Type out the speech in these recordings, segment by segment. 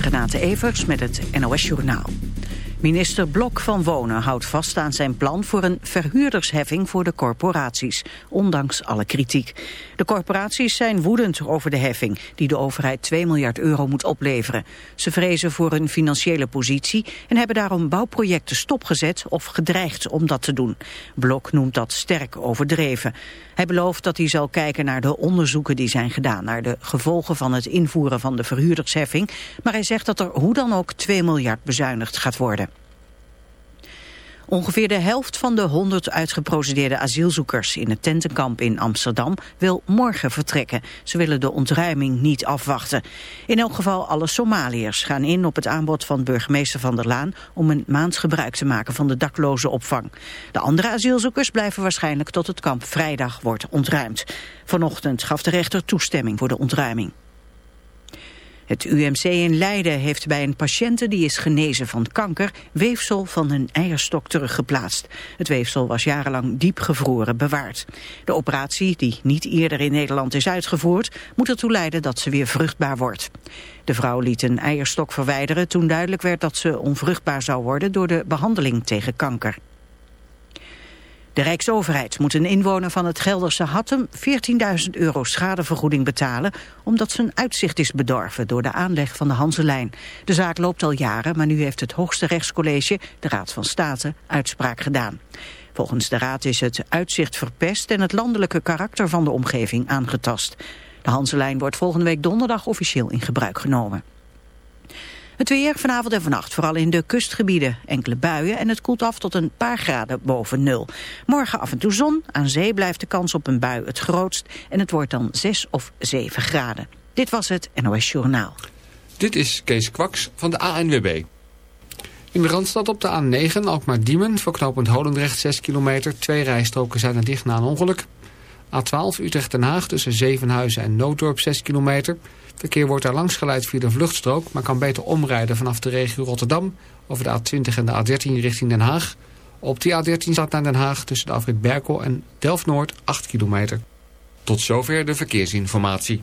Renate Evers met het NOS Journaal. Minister Blok van Wonen houdt vast aan zijn plan voor een verhuurdersheffing voor de corporaties, ondanks alle kritiek. De corporaties zijn woedend over de heffing, die de overheid 2 miljard euro moet opleveren. Ze vrezen voor hun financiële positie en hebben daarom bouwprojecten stopgezet of gedreigd om dat te doen. Blok noemt dat sterk overdreven. Hij belooft dat hij zal kijken naar de onderzoeken die zijn gedaan, naar de gevolgen van het invoeren van de verhuurdersheffing, maar hij zegt dat er hoe dan ook 2 miljard bezuinigd gaat worden. Ongeveer de helft van de 100 uitgeprocedeerde asielzoekers in het tentenkamp in Amsterdam wil morgen vertrekken. Ze willen de ontruiming niet afwachten. In elk geval alle Somaliërs gaan in op het aanbod van burgemeester Van der Laan om een maand gebruik te maken van de dakloze opvang. De andere asielzoekers blijven waarschijnlijk tot het kamp vrijdag wordt ontruimd. Vanochtend gaf de rechter toestemming voor de ontruiming. Het UMC in Leiden heeft bij een patiënte die is genezen van kanker weefsel van een eierstok teruggeplaatst. Het weefsel was jarenlang diep gevroren bewaard. De operatie, die niet eerder in Nederland is uitgevoerd, moet ertoe leiden dat ze weer vruchtbaar wordt. De vrouw liet een eierstok verwijderen toen duidelijk werd dat ze onvruchtbaar zou worden door de behandeling tegen kanker. De Rijksoverheid moet een inwoner van het Gelderse Hattem 14.000 euro schadevergoeding betalen omdat zijn uitzicht is bedorven door de aanleg van de Hanselijn. De zaak loopt al jaren, maar nu heeft het hoogste rechtscollege, de Raad van State, uitspraak gedaan. Volgens de Raad is het uitzicht verpest en het landelijke karakter van de omgeving aangetast. De Hanselijn wordt volgende week donderdag officieel in gebruik genomen. Het weer vanavond en vannacht, vooral in de kustgebieden. Enkele buien en het koelt af tot een paar graden boven nul. Morgen af en toe zon, aan zee blijft de kans op een bui het grootst... en het wordt dan 6 of 7 graden. Dit was het NOS Journaal. Dit is Kees Kwaks van de ANWB. In de Randstad op de A9, Alkmaar-Diemen, voor knooppunt Holendrecht 6 kilometer. Twee rijstroken zijn er dicht na een ongeluk. A12 Utrecht-Den Haag tussen Zevenhuizen en Nooddorp 6 kilometer... Verkeer wordt daar langs geleid via de vluchtstrook... maar kan beter omrijden vanaf de regio Rotterdam... over de A20 en de A13 richting Den Haag. Op die A13 staat naar Den Haag tussen de afrit Berkel en Delft-Noord 8 kilometer. Tot zover de verkeersinformatie.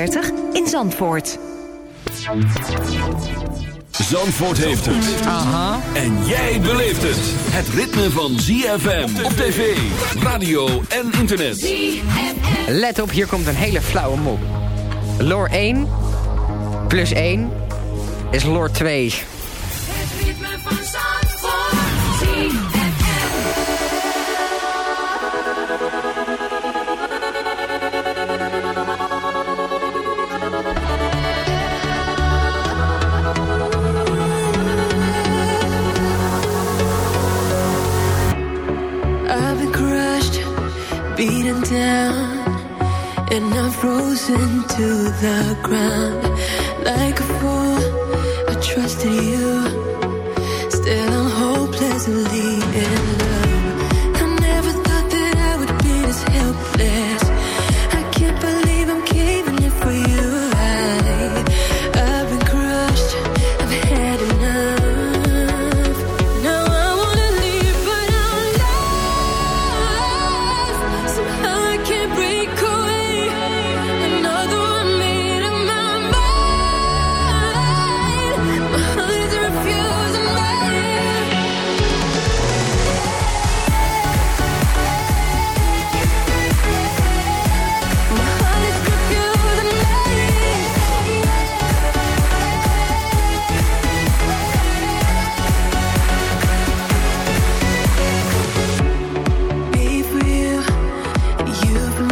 in Zandvoort. Zandvoort heeft het. En jij beleeft het. Het ritme van ZFM op tv, radio en internet. Let op, hier komt een hele flauwe mop. Lore 1 plus 1 is lore 2. Het ritme van down, and I'm frozen to the ground. Like a fool, I trusted you. Still, I'm hopelessly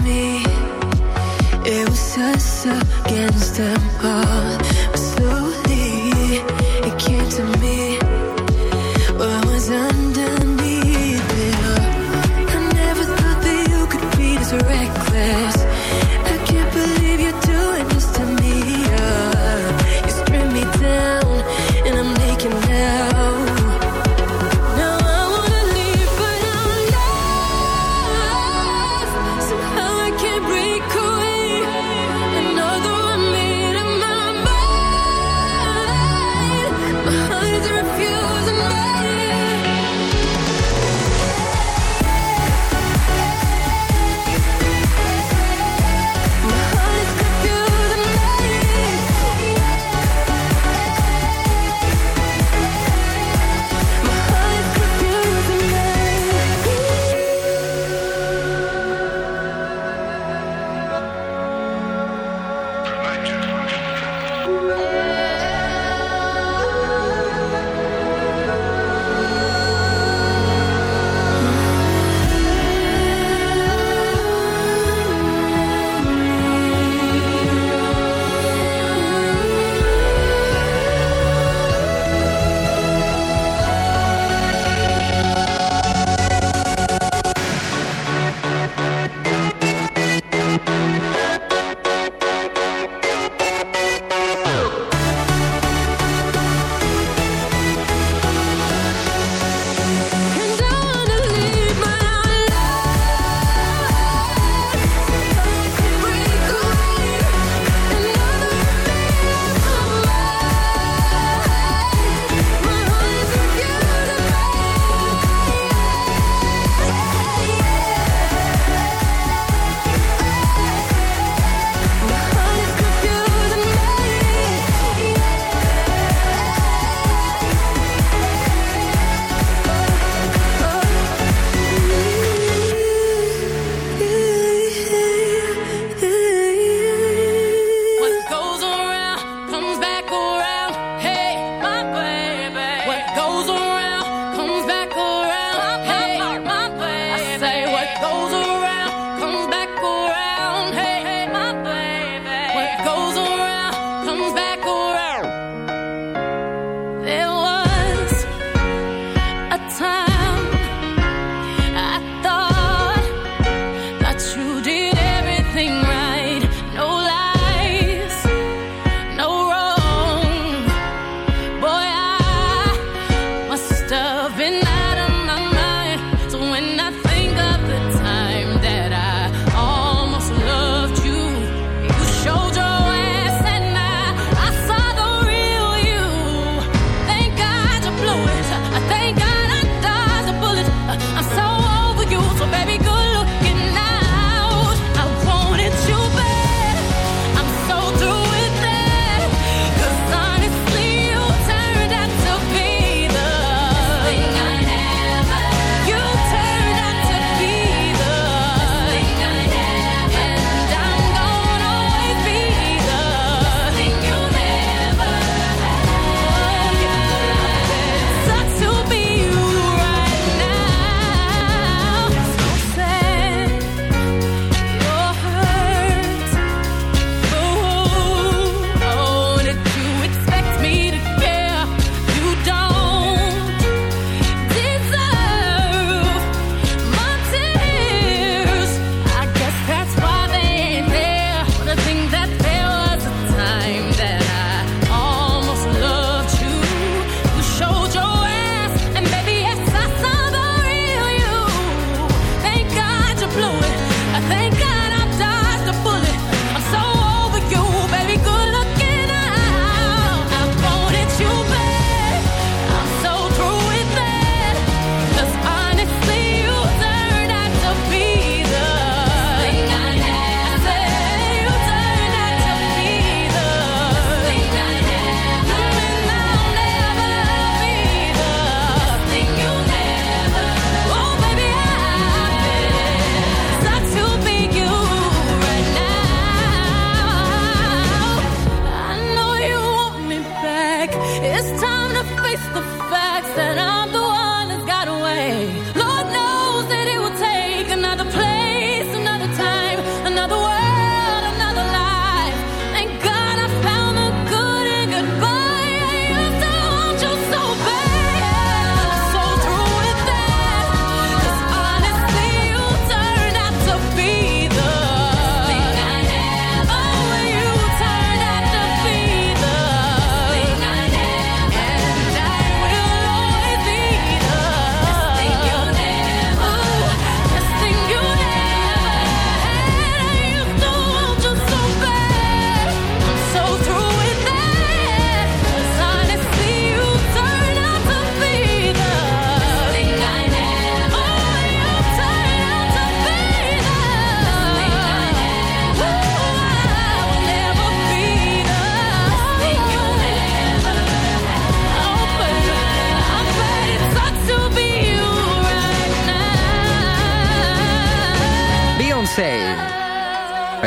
me. It was us against them all.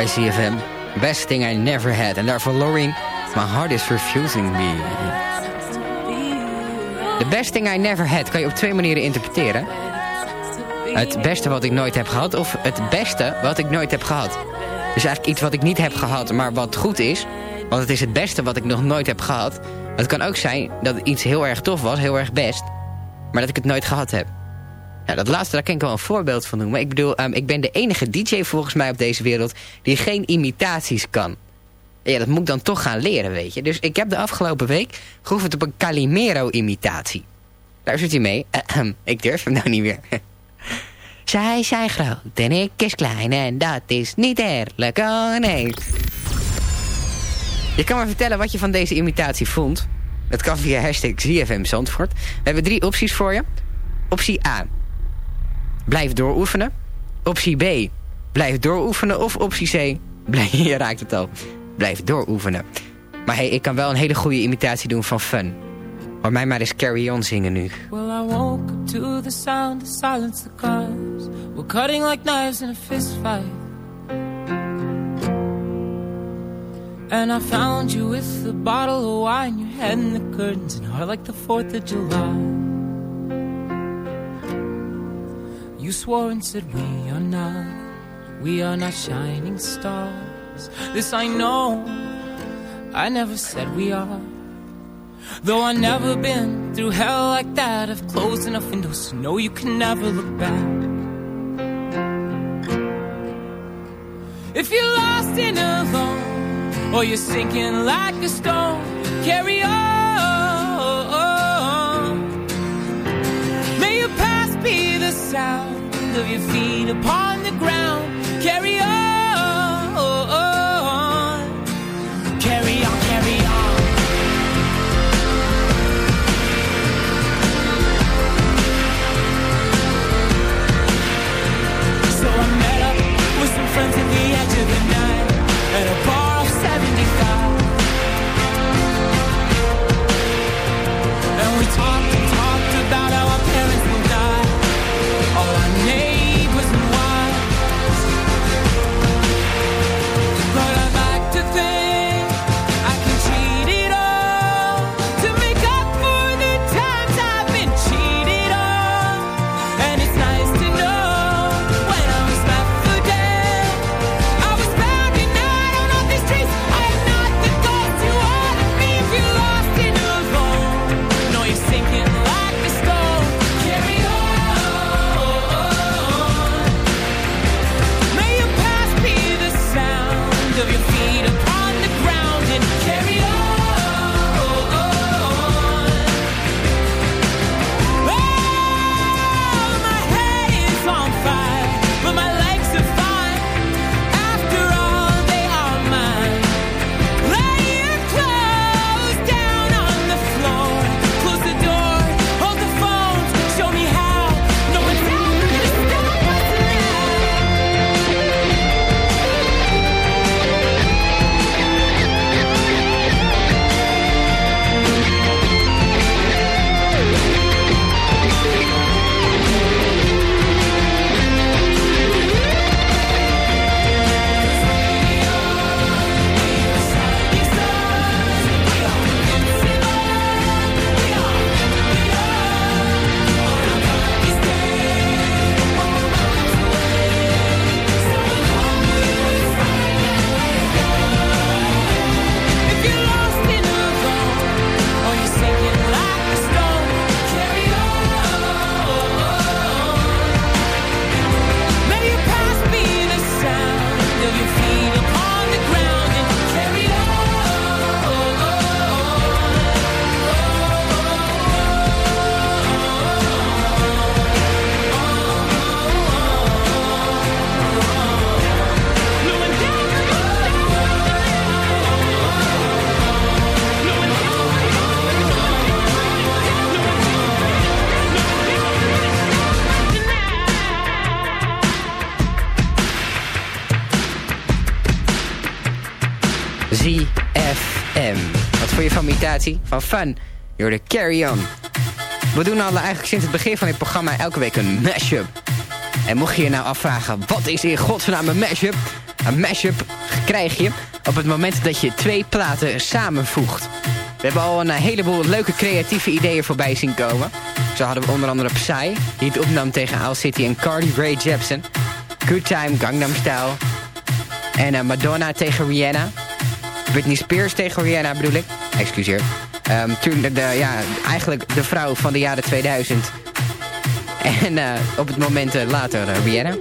Bij. Best thing I never had. En daarvoor Loreen. My heart is refusing me. The best thing I never had kan je op twee manieren interpreteren. Het beste wat ik nooit heb gehad. Of het beste wat ik nooit heb gehad. Dus eigenlijk iets wat ik niet heb gehad, maar wat goed is. Want het is het beste wat ik nog nooit heb gehad. Het kan ook zijn dat iets heel erg tof was, heel erg best. Maar dat ik het nooit gehad heb. Nou, dat laatste, daar kan ik wel een voorbeeld van noemen. Ik bedoel, um, ik ben de enige DJ volgens mij op deze wereld... die geen imitaties kan. Ja, dat moet ik dan toch gaan leren, weet je. Dus ik heb de afgelopen week geoefend op een Calimero-imitatie. Daar zit hij mee. ik durf hem nou niet meer. Zij zijn groot en ik is klein en dat is niet eerlijk, oh. Je kan me vertellen wat je van deze imitatie vond. Dat kan via hashtag ZFM Zandvoort. We hebben drie opties voor je. Optie A. Blijf dooroefenen. Optie B. Blijf dooroefenen. Of optie C. Blijf, je raakt het al. Blijf dooroefenen. Maar hey, ik kan wel een hele goede imitatie doen van Fun. Hoor mij maar eens Carry On zingen nu. Well, I woke up to the sound of silence the cars. We're cutting like knives in a fist fight. And I found you with a bottle of wine, your head in the curtains, and heart like the 4th of July. You swore and said we are not, we are not shining stars. This I know, I never said we are. Though I've never been through hell like that, I've closed enough windows to know you can never look back. If you're lost and alone, or you're sinking like a stone, carry on. Sound of your feet upon the ground. Carry on. Carry on, carry on. So I met up with some friends at the edge of the night at a bar van Fun. You're the carry on. We doen al eigenlijk sinds het begin van dit programma elke week een mashup. En mocht je je nou afvragen, wat is in godsnaam een mashup? Een mashup krijg je op het moment dat je twee platen samenvoegt. We hebben al een heleboel leuke creatieve ideeën voorbij zien komen. Zo hadden we onder andere Psy, die het opnam tegen Owl City en Cardi Ray Jepsen. Good Time, Gangnam Style. En eh, Madonna tegen Rihanna. Britney Spears tegen Rihanna bedoel ik. Excuseer. Ehm, toen de, ja, eigenlijk de vrouw van de jaren 2000. En eh, op het moment eh, later Rihanna.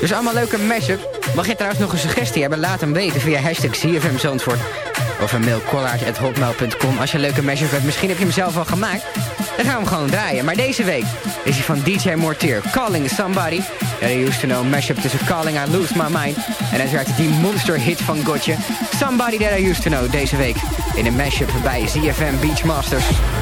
Dus allemaal leuke mashup. Mag je trouwens nog een suggestie hebben? Laat hem weten via hashtag CFM Zandvoort. Of een mail collage.hotmail.com als je een leuke mashup hebt. Misschien heb je hem zelf al gemaakt. Dan gaan we hem gewoon draaien. Maar deze week is hij van DJ Mortier. Calling Somebody. Ja, you used to know mashup tussen Calling I Lose My Mind. En uiteraard die monster hit van Gotje. Somebody That I Used to Know deze week. In een mashup bij ZFM Beachmasters. You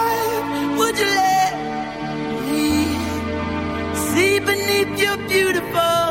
Beneath your beautiful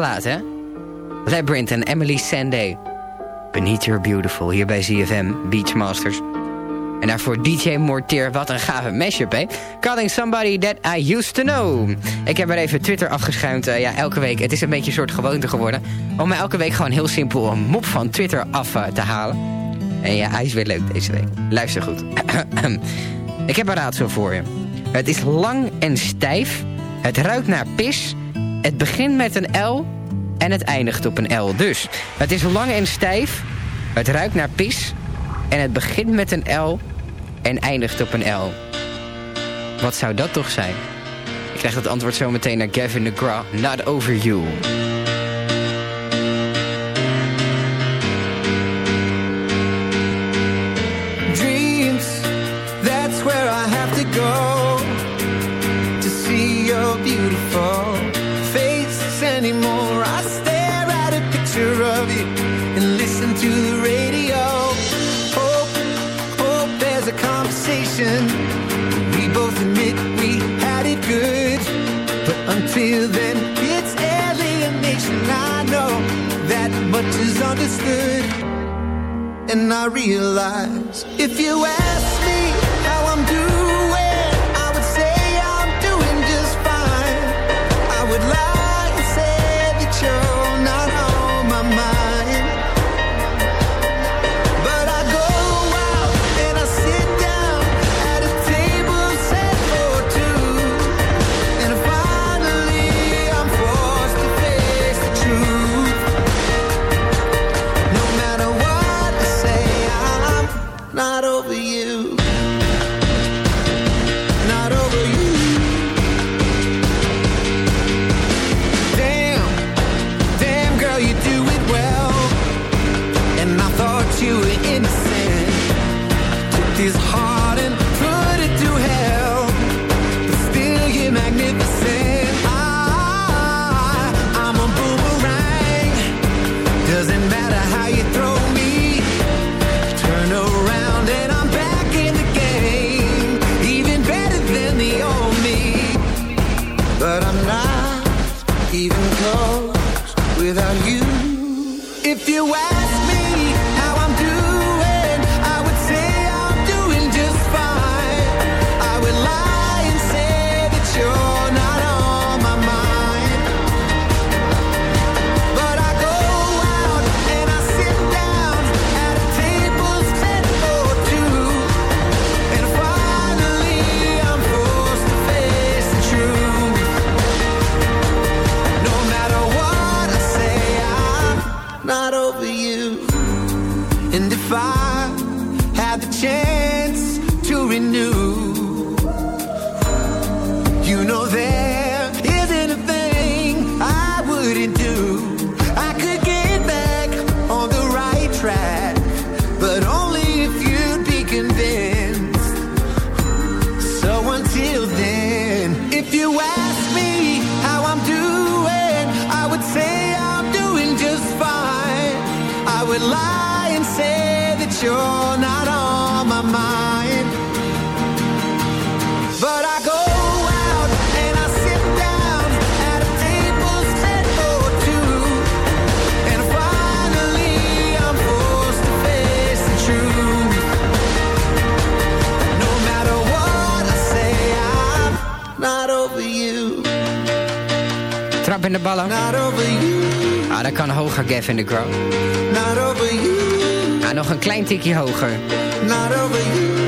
Plaat, hè? Labyrinth en Emily Sandé. Beneath Your Beautiful, hier bij ZFM Beachmasters. En daarvoor DJ Morteer, wat een gave mashup, hè? Calling Somebody That I Used To Know. Ik heb er even Twitter afgeschuimd, eh, ja, elke week. Het is een beetje een soort gewoonte geworden. Om mij elke week gewoon heel simpel een mop van Twitter af eh, te halen. En ja, hij is weer leuk deze week. Luister goed. Ik heb een raadsel voor je. Het is lang en stijf. Het ruikt naar pis. Het begint met een L en het eindigt op een L. Dus, het is lang en stijf. Het ruikt naar pis. En het begint met een L en eindigt op een L. Wat zou dat toch zijn? Ik krijg het antwoord zo meteen naar Gavin DeGraw. Not over you. Anymore. I stare at a picture of you and listen to the radio. Hope, hope there's a conversation. We both admit we had it good, but until then, it's alienation. I know that much is understood. and I realize if you ask Grow. Not over you. Ah, nog een klein tikje hoger. Not over you.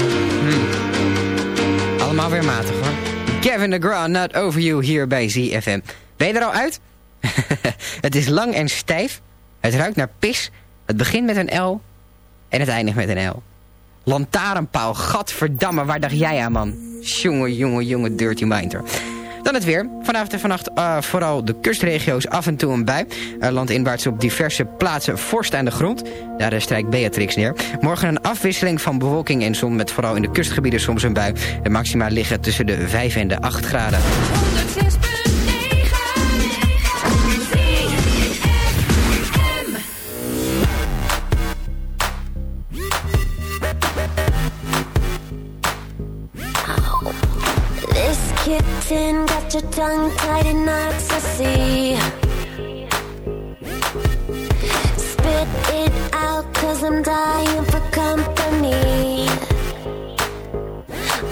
Allemaal weer matig hoor. Gavin de Grow, Not Over You, hier bij ZFM. Ben je er al uit? het is lang en stijf. Het ruikt naar pis. Het begint met een L. En het eindigt met een L. Lantaarnpaal, gadverdamme, waar dacht jij aan man? Jonge, jonge, jonge, dirty minder. Dan het weer. Vanavond en vannacht eh, vooral de kustregio's af en toe een bui. Uh, landinwaarts op diverse plaatsen vorst aan de grond. Daar uh, strijkt Beatrix neer. Morgen een afwisseling van bewolking en zon met vooral in de kustgebieden soms een bui. De maxima liggen tussen de 5 en de 8 graden. Tongue tied in see. Spit it out, cause I'm dying for company.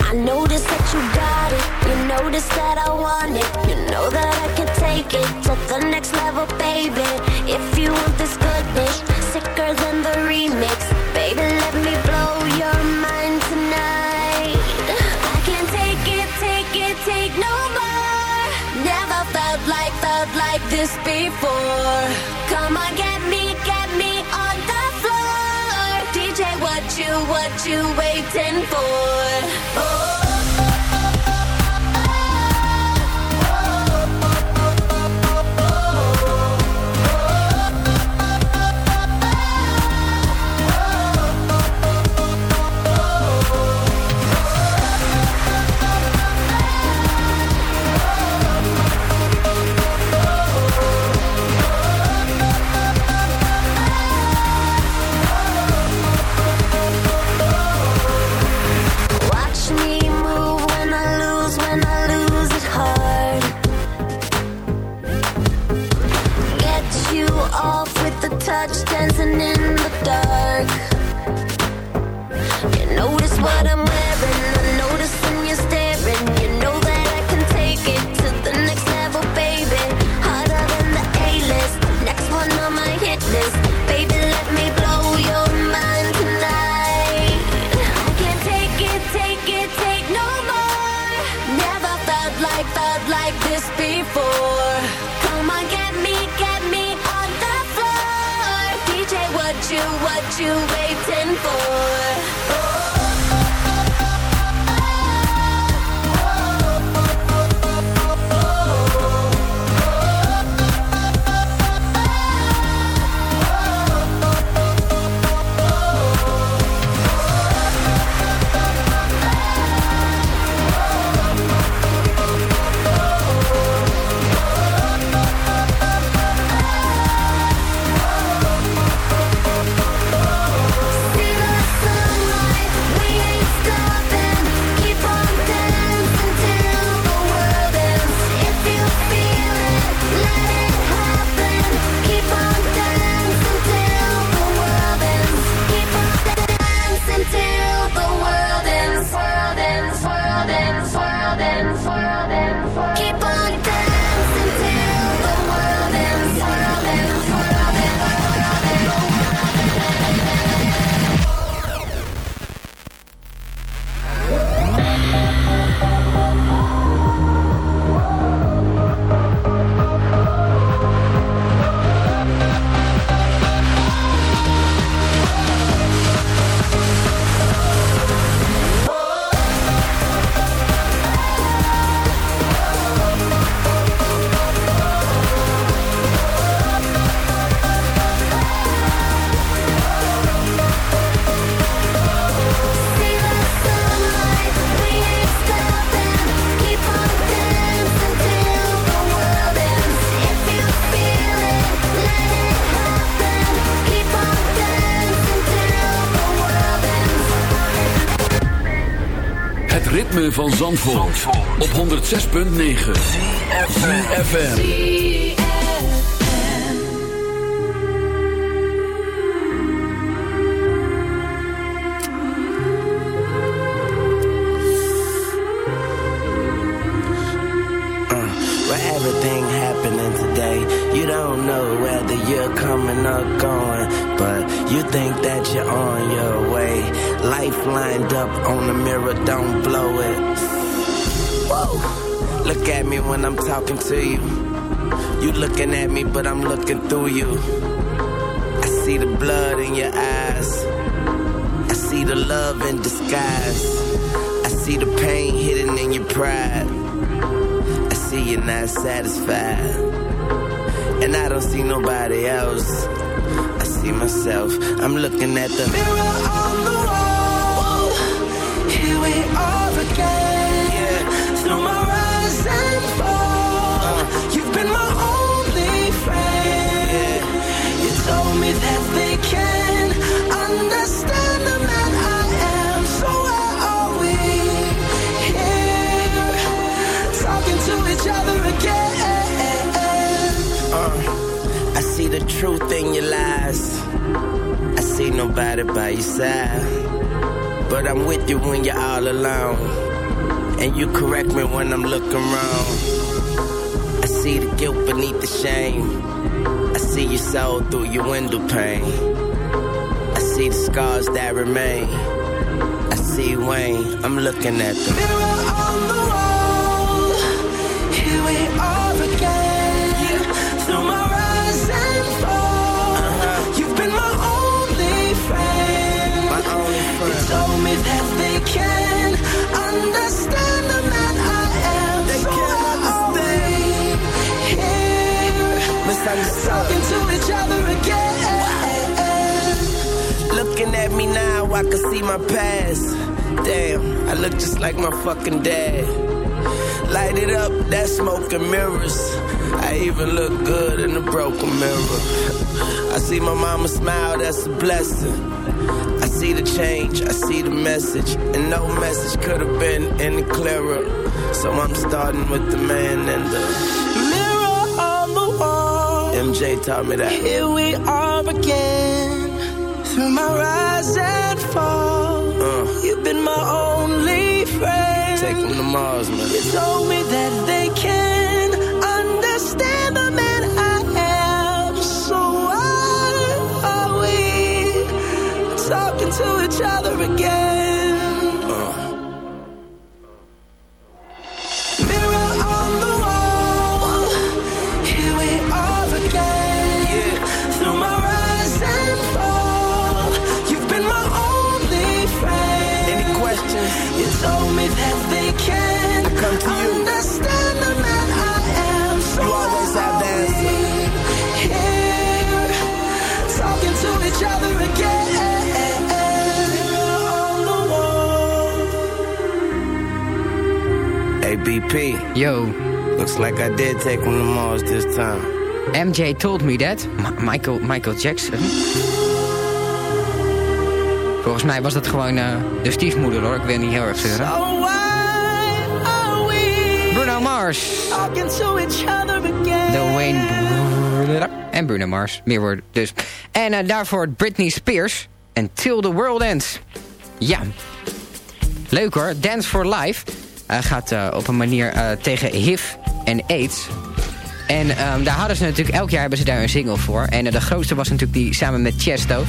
I notice that you got it. You notice that I want it. You know that I can take it to the next level, baby. If this before. Come on, get me, get me on the floor. DJ, what you, what you waiting for? Oh. You ritme van Zandvoort, op 106.9 FM. With everything happening today, you don't know whether you're coming or going, but you think that you're on your way. Life lined up on the mirror, don't blow look at me when I'm talking to you. You looking at me, but I'm looking through you. I see the blood in your eyes. I see the love in disguise. I see the pain hidden in your pride. I see you're not satisfied. And I don't see nobody else. I see myself. I'm looking at the mirror on the wall. Here we are again. Truth in your lies. I see nobody by your side. But I'm with you when you're all alone. And you correct me when I'm looking wrong. I see the guilt beneath the shame. I see your soul through your window pane. I see the scars that remain. I see Wayne, I'm looking at the Talking to each other again. Looking at me now, I can see my past. Damn, I look just like my fucking dad. Light it up, that smoke and mirrors. I even look good in a broken mirror. I see my mama smile, that's a blessing. I see the change, I see the message, and no message could have been any clearer. So I'm starting with the man and the MJ taught me that. Here we are again, through my rise and fall. Uh. You've been my only friend. Take them to Mars, man. You told me that they can understand the man I am. So why are we talking to each other again? Yo. Looks like I did take them to Mars this time. MJ told me that. Michael, Michael Jackson. Volgens mij was dat gewoon eh, de stiefmoeder hoor. Ik weet niet heel erg zeuren. So why are we Bruno Mars. talking to each other again? De Wayne... En Bruno Mars. Meer woorden dus. En eh, daarvoor Britney Spears. En Till the World Ends. Ja. Leuk hoor. Dance for Life. Gaat eh, op een manier eh, tegen HIV en AIDS. En ehm, daar hadden ze natuurlijk... Elk jaar hebben ze daar een single voor. En eh, de grootste was natuurlijk die samen met Chesto.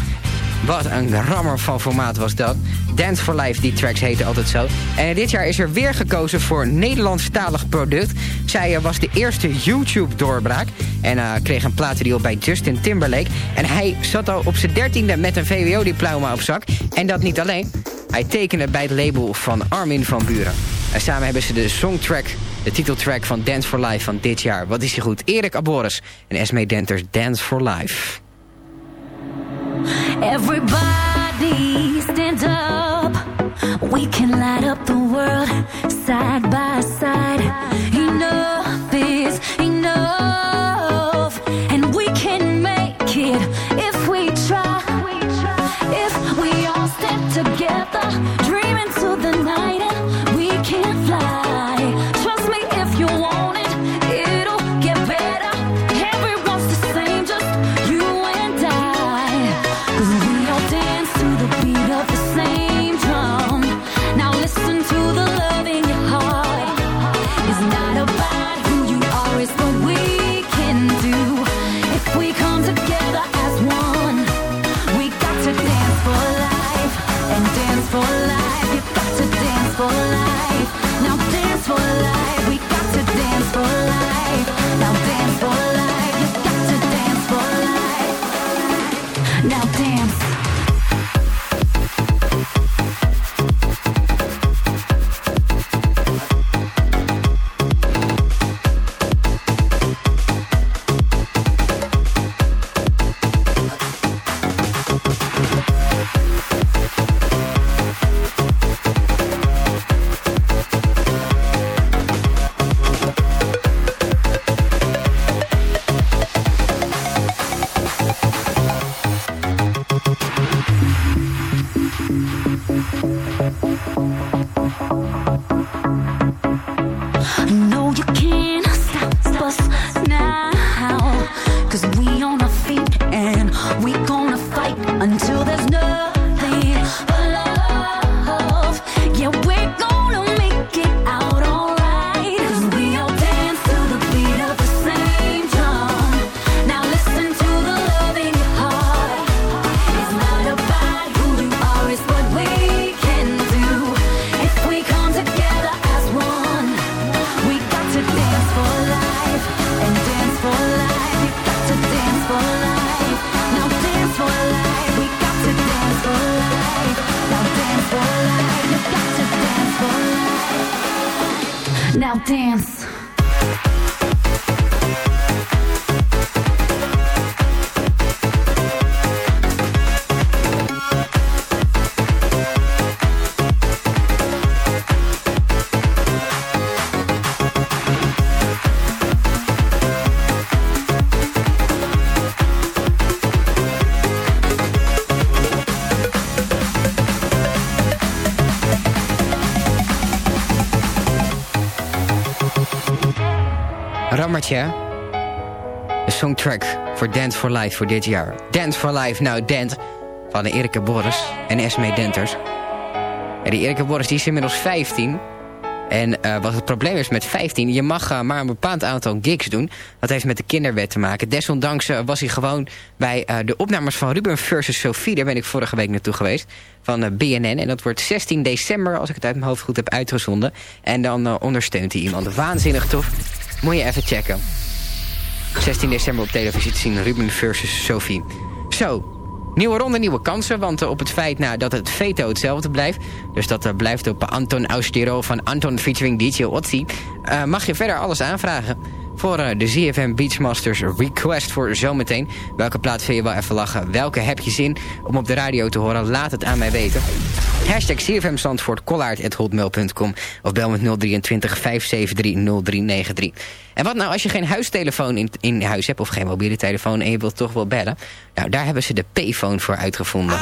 Wat een rammer van formaat was dat. Dance for Life, die tracks heten altijd zo. En dit jaar is er weer gekozen voor Nederlandstalig product. Zij eh, was de eerste YouTube-doorbraak. En eh, kreeg een platendeal bij Justin Timberlake. En hij zat al op zijn dertiende met een VWO-diploma op zak. En dat niet alleen. Hij tekende bij het label van Armin van Buren. En samen hebben ze de songtrack, de titeltrack van Dance for Life van dit jaar. Wat is je goed? Erik Aboris en Esme Denters Dance for Life. Everybody stand up. We can light up the world side by side. Enough is enough. Hè? De songtrack voor Dance for Life voor dit jaar. Dance for Life, nou Dance van Erika Boris en Esme Denters. En die Erika Boris die is inmiddels 15. En eh, wat het probleem is met 15, je mag eh, maar een bepaald aantal gigs doen. Dat heeft met de kinderwet te maken. Desondanks eh, was hij gewoon bij de opnames van Ruben versus Sophie. Daar ben ik vorige week naartoe geweest. Van BNN. En dat wordt 16 december, als ik het uit mijn hoofd goed heb uitgezonden. En dan ondersteunt hij iemand. Waanzinnig tof. Moet je even checken. 16 december op televisie te zien. Ruben versus Sophie. Zo, Nieuwe ronde, nieuwe kansen, want eh, op het feit nou, dat het veto hetzelfde blijft... dus dat eh, blijft op Anton Austero van Anton featuring DJ Otzi... eh, mag je verder alles aanvragen voor eh, de ZFM Beachmasters request voor zometeen. Welke plaat vind je wel even lachen? Welke heb je zin om op de radio te horen? Laat het aan mij weten. Hashtag CFM Zandvoort, of bel met 023 573 0393. En wat nou als je geen huistelefoon in, in huis hebt of geen mobiele telefoon en je wilt toch wel bellen? Nou, daar hebben ze de Payphone voor uitgevonden.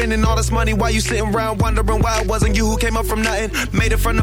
Spending all this money while you sitting around wondering why it wasn't you who came up from nothing. Made it from the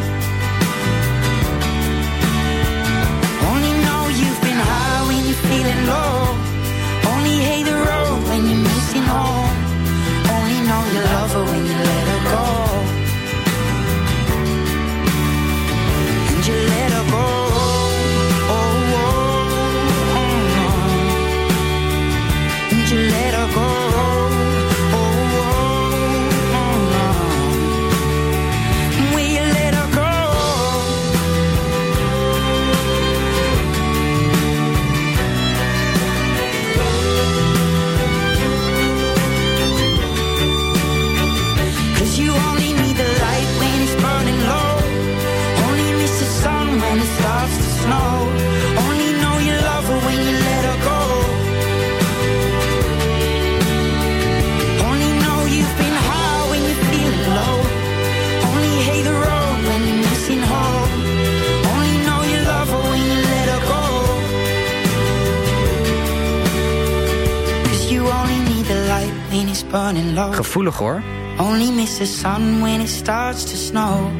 Gevoelig hoor. Only miss the sun when it starts to snow.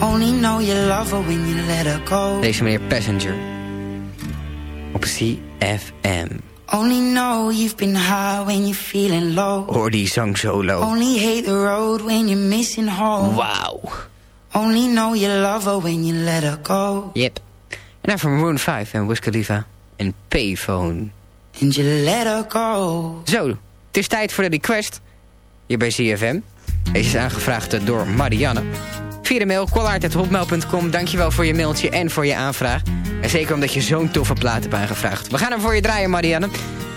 Only know you love her when you let her go. Deze meneer Passenger. Op CFM. Only know you've been high when you're feeling low. Hoor die zang solo. Only hate the road when you're missing home. Wauw. Only know you love her when you let her go. Yep. En dan van Maroon 5 en Wiz Khalifa. En Payphone. And you let her go. Zo, het is tijd voor de request. Hier bij CFM. Deze is aangevraagd door Marianne. Via de mail kollaart.hotmail.com. Dankjewel voor je mailtje en voor je aanvraag. En zeker omdat je zo'n toffe plaat hebt aangevraagd. We gaan hem voor je draaien, Marianne.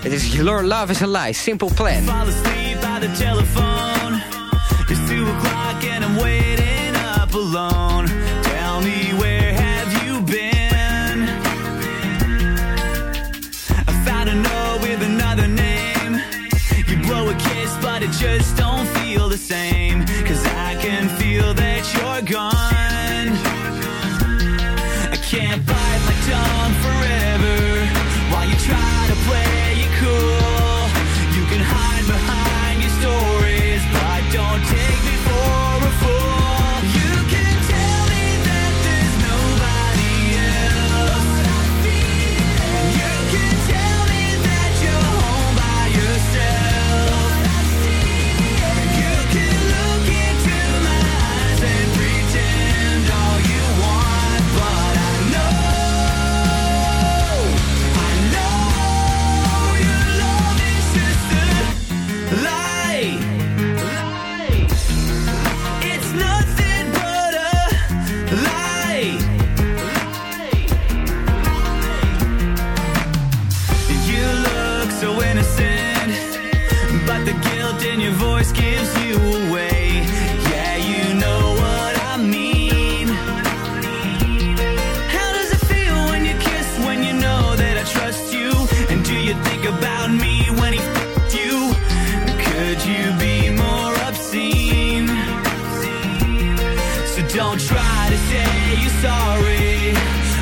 Het is Your Love is a Lie, Simple Plan. Fall asleep by the telephone. It's two o'clock and I'm waiting up alone. Tell me where have you been? I found a note with another name. You blow a kiss, but it just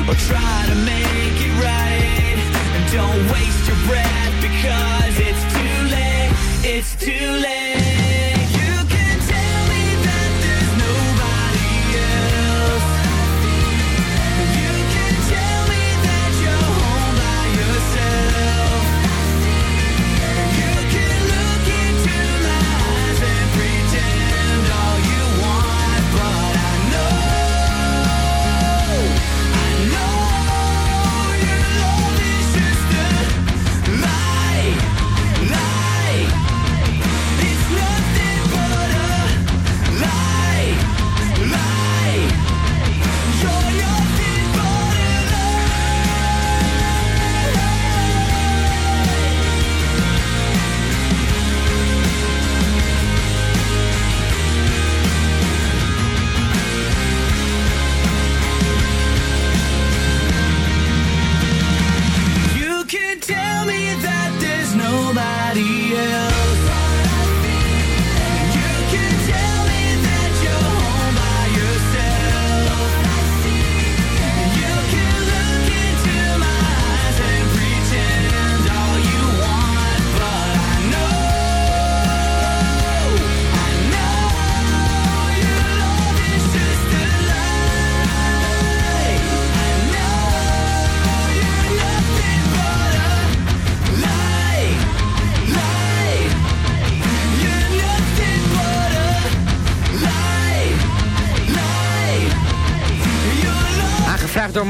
or try to make it right. And don't waste your breath because it's too late. It's too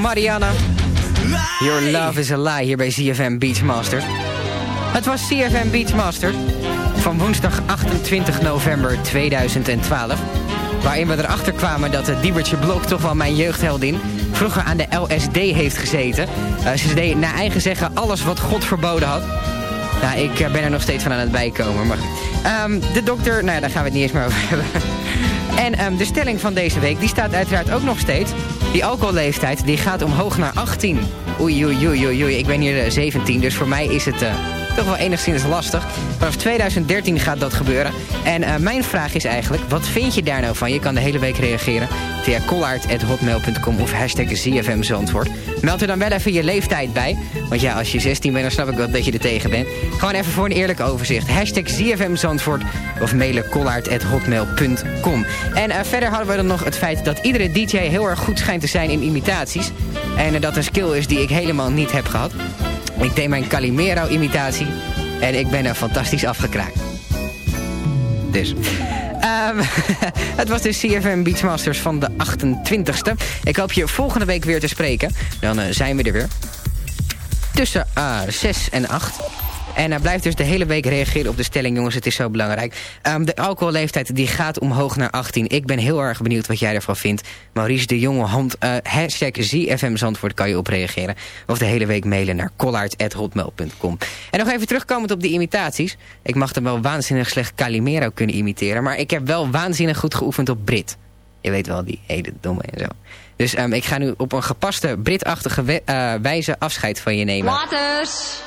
Marianne. Your love is a lie hier bij CFM Beachmasters. Het was CFM Beachmasters van woensdag 28 november 2012. Waarin we erachter kwamen dat het Diebertje Blok, toch wel mijn jeugdheldin... vroeger aan de LSD heeft gezeten. Eh, ze deed naar eigen zeggen alles wat God verboden had. Nou, ik eh, ben er nog steeds van aan het bijkomen. Maar. Ehm, de dokter, nou ja, daar gaan we het niet eens meer over hebben. En ehm, de stelling van deze week, die staat uiteraard ook nog steeds. Die alcoholleeftijd, die gaat omhoog naar 18. Oei, oei, oei, oei, oei. Ik ben hier eh, 17, dus voor mij is het eh, toch wel enigszins lastig. Vanaf 2013 gaat dat gebeuren. En eh, mijn vraag is eigenlijk, wat vind je daar nou van? Je kan de hele week reageren via kollaard.hotmail.com of hashtag ZFM. Meld er dan wel even je leeftijd bij. Want ja, als je 16 bent, dan snap ik wel dat je er tegen bent. Gewoon even voor een eerlijk overzicht. Hashtag ZFM of mailen kollaard.hotmail.com. En eh, verder hadden we dan nog het feit dat iedere DJ heel erg goed schijnt te zijn in imitaties. En eh, dat een skill is die ik helemaal niet heb gehad. Ik deed mijn Calimero-imitatie en ik ben er fantastisch afgekraakt. Dus... Ehm, het was dus CFM Beachmasters van de 28ste. Ik hoop je volgende week weer te spreken. Dan eh, zijn we er weer. Tussen uh, 6 en 8. En uh, blijf dus de hele week reageren op de stelling, jongens. Het is zo belangrijk. Um, de alcoholleeftijd die gaat omhoog naar 18. Ik ben heel erg benieuwd wat jij ervan vindt. Maurice de Jonge Hand, uh, hashtag ZFM Zandvoort kan je op reageren. Of de hele week mailen naar kollaard.hotmail.com. En nog even terugkomend op die imitaties. Ik mag dan wel waanzinnig slecht Calimero kunnen imiteren. Maar ik heb wel waanzinnig goed geoefend op Brit. Je weet wel, die hele domme en zo. Dus um, ik ga nu op een gepaste Britachtige uh, wijze afscheid van je nemen. Waters.